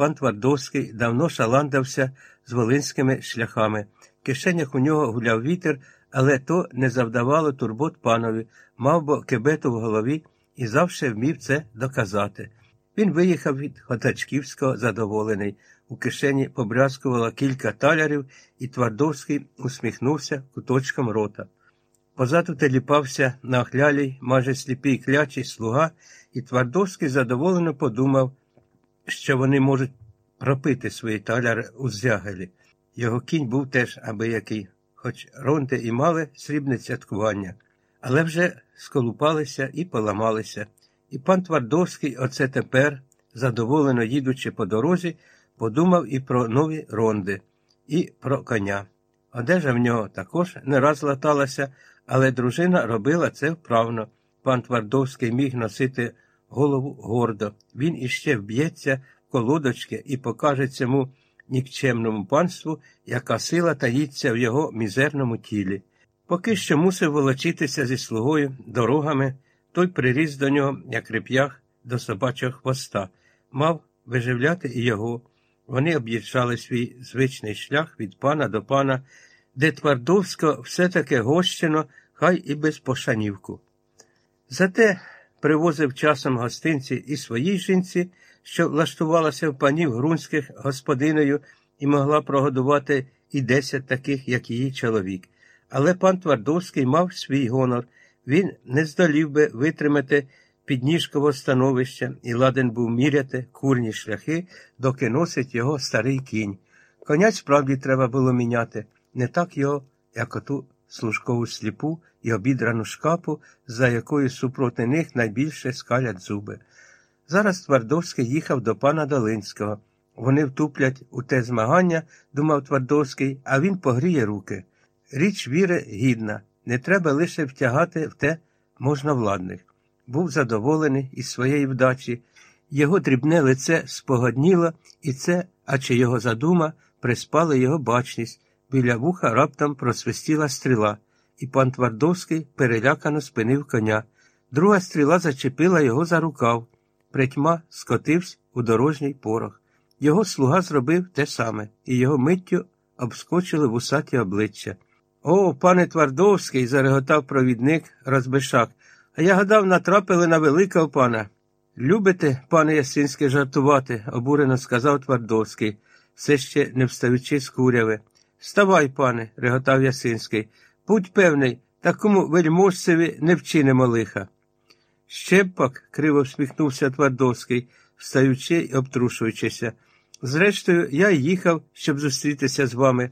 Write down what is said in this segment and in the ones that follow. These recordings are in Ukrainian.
пан Твардовський давно шаландався з волинськими шляхами. В кишенях у нього гуляв вітер, але то не завдавало турбот панові, мав бо кебету в голові і завше вмів це доказати. Він виїхав від Хотачківського задоволений. У кишені побрязкувало кілька талярів, і Твардовський усміхнувся куточком рота. Позаду теліпався на охлялій, майже сліпій клячий слуга, і Твардовський задоволено подумав, що вони можуть пропити свої таляри у зягелі. Його кінь був теж абиякий, хоч ронти і мали срібне цяткування, але вже сколупалися і поламалися. І пан Твардовський оце тепер, задоволено їдучи по дорозі, подумав і про нові ронди, і про коня. Одежа в нього також не раз латалася, але дружина робила це вправно. Пан Твардовський міг носити голову гордо. Він іще вб'ється в колодочки і покаже цьому нікчемному панству, яка сила таїться в його мізерному тілі. Поки що мусив волочитися зі слугою дорогами, той приріс до нього, як реп'ях до собачого хвоста, мав виживляти і його. Вони об'їжджали свій звичний шлях від пана до пана, де Твардовсько все таки гощено, хай і без пошанівку. Зате привозив часом гостинці і своїй жінці, що влаштувалася в панів грунських господиною і могла прогодувати і десять таких, як її чоловік. Але пан Твардовський мав свій гонор, він не здолів би витримати підніжкового становища і ладен був міряти курні шляхи, доки носить його старий кінь. Коня справді треба було міняти, не так його, як оту служкову сліпу і обідрану шкапу, за якою супроти них найбільше скалять зуби. Зараз Твардовський їхав до пана Долинського. Вони втуплять у те змагання, думав Твардовський, а він погріє руки. Річ віри гідна, не треба лише втягати в те можновладних. Був задоволений із своєї вдачі, його дрібне лице спогодніло, і це, а чи його задума, приспала його бачність. Біля вуха раптом просвистіла стріла, і пан Твардовський перелякано спинив коня. Друга стріла зачепила його за рукав. Притьма скотився у дорожній порох. Його слуга зробив те саме, і його миттю обскочили вусаті обличчя. О, пане Твардовський, зареготав провідник Розбишак, а я гадав, натрапили на великого пана. Любите, пане Ясинське, жартувати, обурено сказав Твардовський, все ще не встаючи з куряви. Вставай, пане, реготав Ясинський. Будь певний, такому вельможцеві не вчинимо лиха. Ще б пак, криво всміхнувся Твардовський, встаючи й обтрушуючися. Зрештою, я їхав, щоб зустрітися з вами.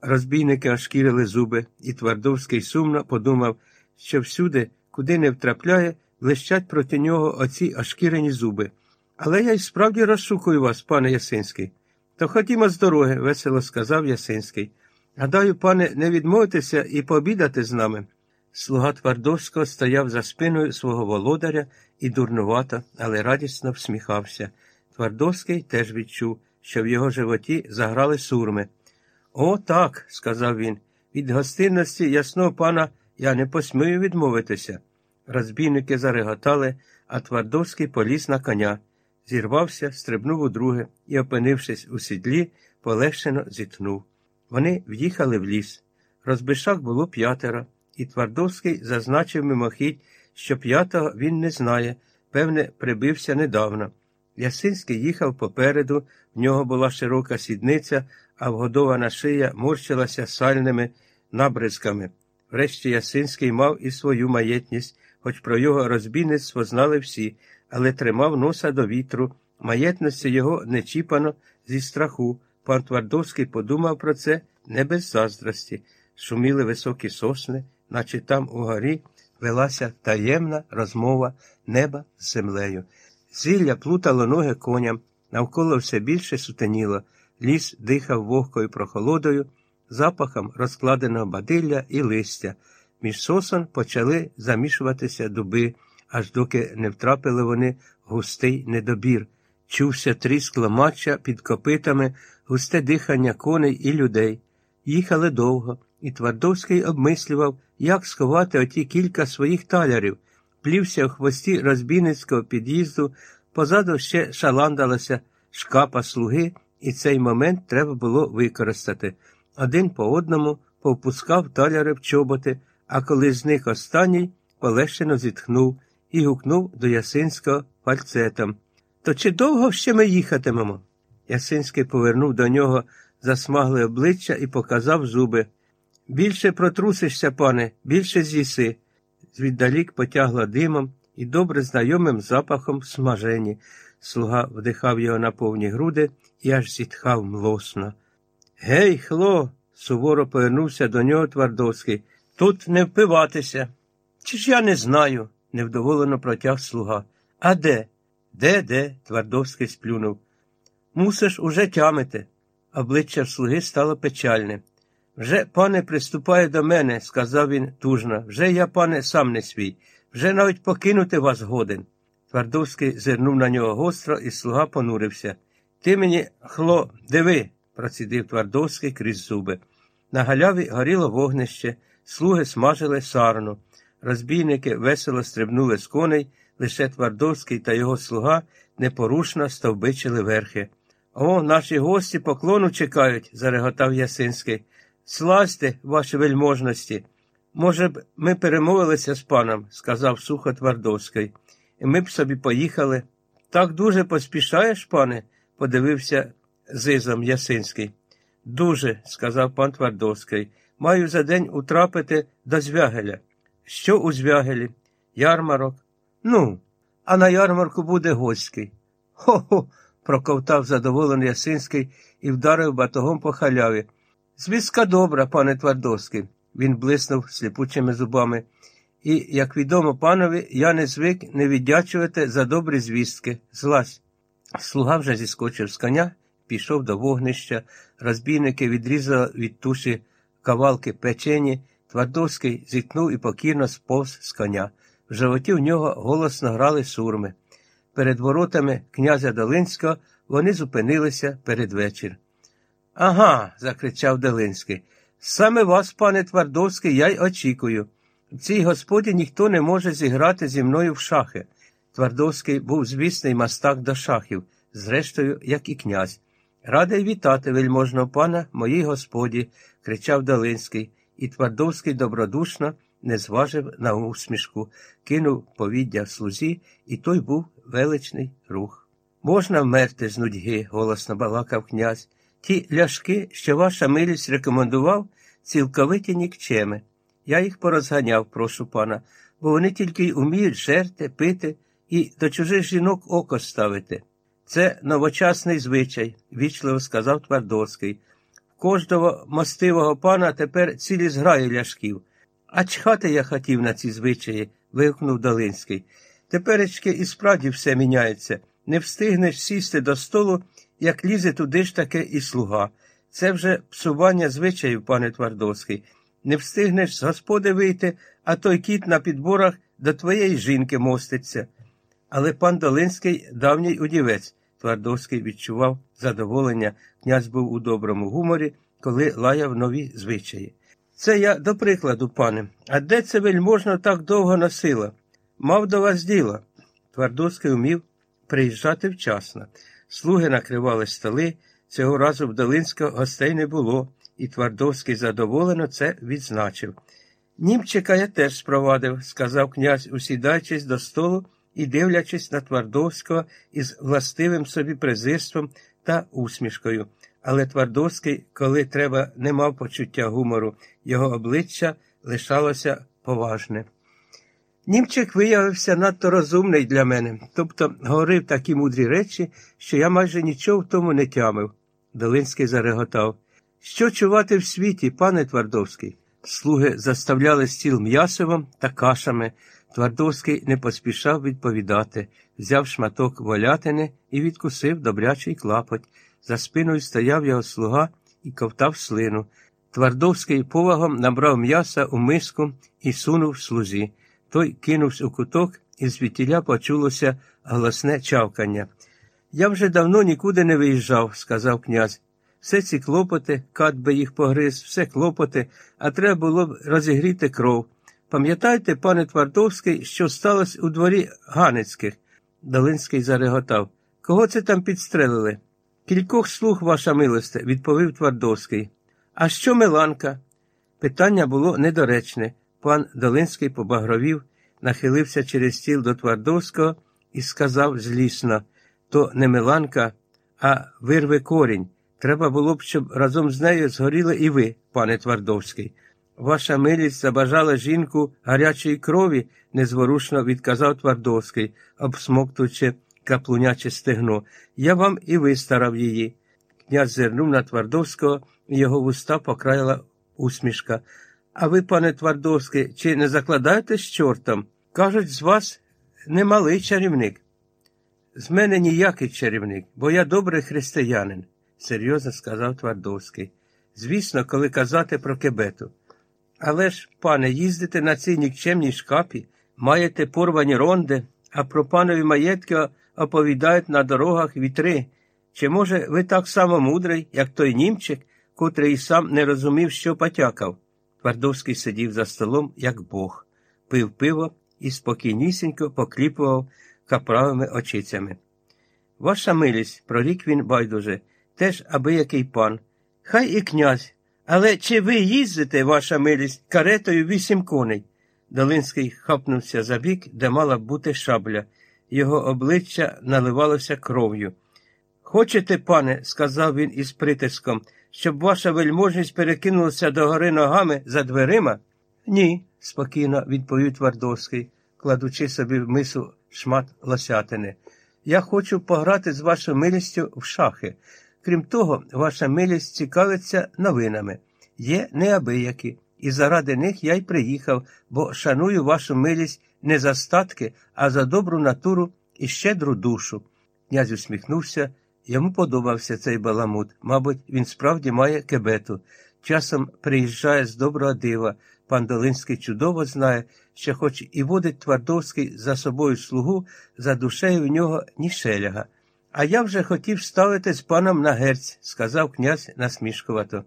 Розбійники ошкірили зуби, і Твардовський сумно подумав, що всюди, куди не втрапляє, блищать проти нього оці ошкірені зуби. Але я й справді розшукую вас, пане Ясинський. То ходімо з дороги, весело сказав Ясинський. Гадаю, пане, не відмовитеся і пообідати з нами. Слуга Твардовського стояв за спиною свого володаря і дурнувато, але радісно всміхався. Твардовський теж відчув, що в його животі заграли сурми. О, так, сказав він. Від гостинності ясного пана я не посмію відмовитися. Розбійники зареготали, а Твардовський поліз на коня, зірвався, стрибнув у друге і, опинившись у сідлі, полегшено зітхнув. Вони в'їхали в ліс. Розбишак було п'ятеро, і Твардовський зазначив мимохідь, що п'ятого він не знає, певне, прибився недавно. Ясинський їхав попереду, в нього була широка сідниця, а вгодована шия морщилася сальними набризками. Врешті Ясинський мав і свою маєтність, хоч про його розбійництво знали всі, але тримав носа до вітру, маєтності його не чіпано зі страху. Пан Твардовський подумав про це не без заздрості. Шуміли високі сосни, наче там угорі велася таємна розмова неба з землею. Зілля плутало ноги коням, навколо все більше сутеніло, ліс дихав вогкою прохолодою, запахом розкладеного бадилля і листя. Між сосон почали замішуватися дуби, аж доки не втрапили вони густий недобір. Чувся тріск ломача під копитами, густе дихання коней і людей. Їхали довго, і Твардовський обмислював, як сховати оті кілька своїх талярів, плівся в хвості розбійницького під'їзду, позаду ще шаландалася шкапа слуги, і цей момент треба було використати. Один по одному повпускав таляри в чоботи, а коли зник останній, полегшено зітхнув і гукнув до Ясинського фальцетом. То чи довго ще ми їхатимемо? Ясинський повернув до нього засмагле обличчя і показав зуби. Більше протрусишся, пане, більше з'їси. Звіддалік потягла димом і добре знайомим запахом смажені. Слуга вдихав його на повні груди і аж зітхав млосно. Гей, хло, суворо повернувся до нього Твардовський. Тут не впиватися. Чи ж я не знаю? Невдоволено протяг слуга. А де? Де, де? Твардовський сплюнув. Мусиш уже тямити. Обличчя слуги стало печальне. Вже, пане, приступає до мене, сказав він тужно. Вже я, пане, сам не свій, вже навіть покинути вас годен. Твардовський зирнув на нього гостро, і слуга понурився. Ти мені, хло, диви, процідив Твардовський крізь зуби. На галяві горіло вогнище, слуги смажили сарну. Розбійники весело стрибнули з коней, лише Твардовський та його слуга непорушно стовбичили верхи. О, наші гості поклону чекають, зареготав Ясинський. Слазьте, ваші вельможності. Може б, ми перемовилися з паном, сказав сухо Твардовський, і ми б собі поїхали. Так дуже поспішаєш, пане? подивився зизом Ясинський. Дуже, сказав пан Твардовський. Маю за день утрапити до звягеля. Що у звягелі? Ярмарок? Ну, а на ярмарку буде гостський. Хо-хо, проковтав задоволений Ясинський і вдарив батогом по халяві. Звістка добра, пане Твардовський. Він блиснув сліпучими зубами. І, як відомо панові, я не звик не віддячувати за добрі звістки. Злазь. Слуга вже зіскочив з коня, пішов до вогнища, розбійники відрізали від туші кавалки печені, Твардовський зіткнув і покірно сповз з коня. В животі в нього голосно грали сурми. Перед воротами князя Долинського вони зупинилися перед вечір. Ага, закричав Долинський. Саме вас, пане Твардовський, я й очікую. В цій господі ніхто не може зіграти зі мною в шахи. Твардовський був звісний мастак до шахів, зрештою, як і князь. Радий вітати вельможного пана моїй господі, кричав Долинський, і Твардовський добродушно не зважив на усмішку, кинув повіддя слузі, і той був величний рух. Можна вмерти з нудьги, голосно балакав князь. Ті ляшки, що ваша милість рекомендував, цілковиті нікчеми. Я їх порозганяв, прошу пана, бо вони тільки й уміють жерти, пити і до чужих жінок око ставити. Це новочасний звичай, вічливо сказав Твардовський. Кожного мостивого пана тепер цілі зграї ляшків. А чхати я хотів на ці звичаї, вигукнув Долинський. Теперечки і справді все міняється. Не встигнеш сісти до столу, як лізе туди ж таки і слуга. Це вже псування звичаїв, пане Твардовський. Не встигнеш з господи вийти, а той кіт на підборах до твоєї жінки моститься. Але пан Долинський давній удівець. Твардовський відчував задоволення, князь був у доброму гуморі, коли лаяв нові звичаї. Це я до прикладу, пане. А де це вельможно так довго носила? Мав до вас діло. Твардовський умів приїжджати вчасно. Слуги накривали столи, цього разу в Долинського гостей не було, і Твардовський задоволено це відзначив. Німчика я теж спровадив, сказав князь, усідаючись до столу і дивлячись на Твардовського із властивим собі презирством та усмішкою. Але Твардовський, коли треба, не мав почуття гумору, його обличчя лишалося поважне. Німчик виявився надто розумний для мене, тобто говорив такі мудрі речі, що я майже нічого в тому не тямив. Долинський зареготав. Що чувати в світі, пане Твардовський? Слуги заставляли стіл м'ясовим та кашами. Твардовський не поспішав відповідати, взяв шматок волятини і відкусив добрячий клапоть. За спиною стояв його слуга і ковтав слину. Твардовський повагом набрав м'яса у миску і сунув слузі. Той кинувся у куток, і звідтіля почулося голосне чавкання. Я вже давно нікуди не виїжджав, сказав князь. Все ці клопоти, кат би їх погриз, все клопоти, а треба було б розігріти кров. Пам'ятаєте, пане Твардовський, що сталося у дворі Ганецьких? Долинський зареготав. Кого це там підстрелили? Кількох слуг, ваша милосте, відповів Твардовський. А що Миланка? Питання було недоречне. Пан Долинський побагровів, нахилився через стіл до Твардовського і сказав злісно то не Миланка, а вирви корінь. Треба було б, щоб разом з нею згоріли і ви, пане Твардовський. Ваша милість забажала жінку гарячої крові, незворушно відказав Твардовський, обсмоктуючи каплуняче стегно. Я вам і вистарав її. Князь зирнув на Твардовського, і його вуста покраїла усмішка. А ви, пане Твардовський, чи не закладаєте з чортом? Кажуть, з вас немалий чарівник. З мене ніякий чарівник, бо я добрий християнин, серйозно сказав Твардовський. Звісно, коли казати про кебету. Але ж, пане, їздите на цій нікчемній шкапі, маєте порвані ронди, а про панові маєтки оповідають на дорогах вітри. Чи, може, ви так само мудрий, як той німчик, котрий і сам не розумів, що потякав? Твардовський сидів за столом, як бог, пив пиво і спокійнісінько покліпував каправими очицями. Ваша милість, прорік він байдуже, теж аби який пан. Хай і князь. Але чи ви їздите, ваша милість, каретою вісім коней? Долинський хапнувся за бік, де мала бути шабля. Його обличчя наливалося кров'ю. Хочете, пане, сказав він із притиском, щоб ваша вельможність перекинулася до гори ногами за дверима? Ні, спокійно відповів Твардовський, кладучи собі в мису шмат лосятини. Я хочу пограти з вашою милістю в шахи. Крім того, ваша милість цікавиться новинами. Є неабиякі, і заради них я й приїхав, бо шаную вашу милість не за статки, а за добру натуру і щедру душу. Князь усміхнувся, йому подобався цей баламут. Мабуть, він справді має кебету. Часом приїжджає з доброго дива. Пан Долинський чудово знає, що хоч і водить Твардовський за собою слугу, за душею в нього ні шеляга. А я вже хотів ставити з паном на герць, сказав князь насмішкувато.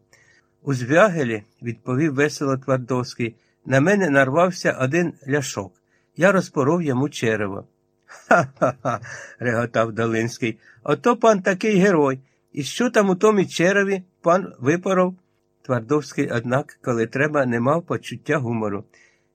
У звягелі, відповів весело Твардовський, на мене нарвався один ляшок. Я розпоров йому черево. Ха ха ха. реготав Долинський. Ото пан такий герой. І що там у тому череві пан випоров? Твардовський, однак, коли треба, не мав почуття гумору.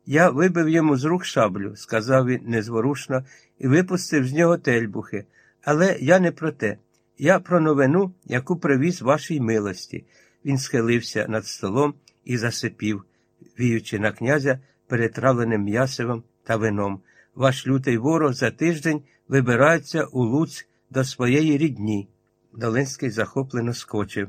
Я вибив йому з рук шаблю, сказав він незворушно, і випустив з нього тельбухи. Але я не про те. Я про новину, яку привіз вашій милості. Він схилився над столом і засипів, віючи на князя перетравленим м'ясивом та вином. Ваш лютий ворог за тиждень вибирається у Луць до своєї рідні. Долинський захоплено скочив.